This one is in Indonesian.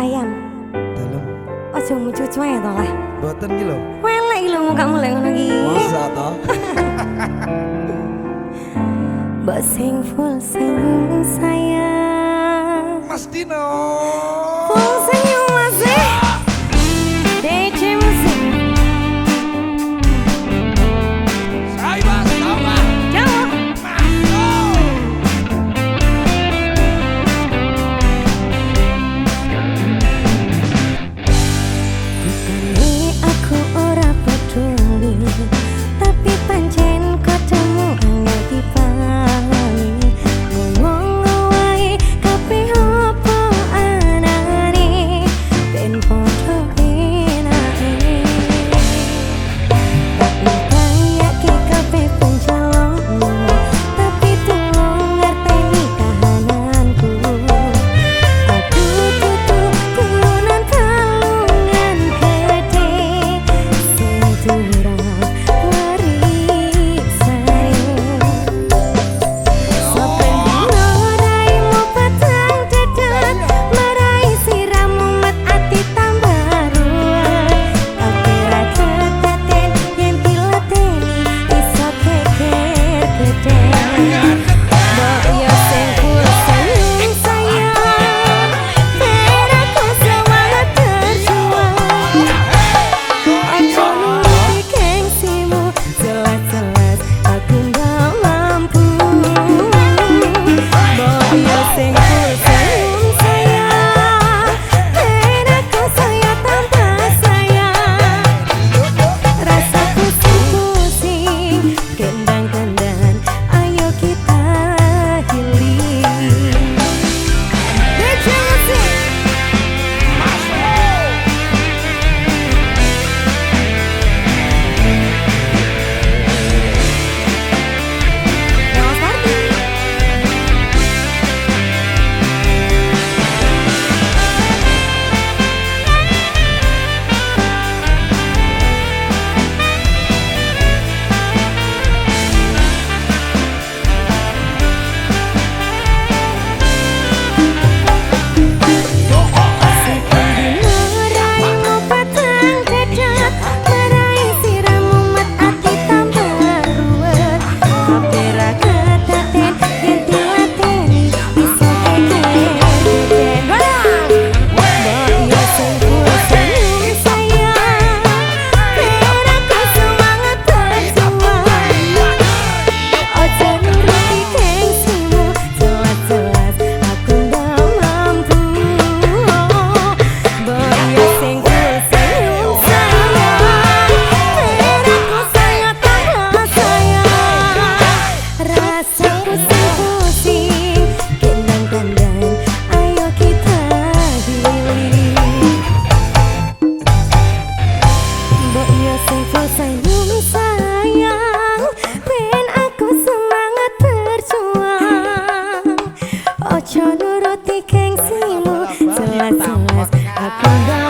ayam. Dalam. Aja mucu cuwe to lah. Mboten iki lho. Welek iki lho hmm. mukamu lek ngono iki. Masa to. Mbok full sing sayang. Mas Dino. Aku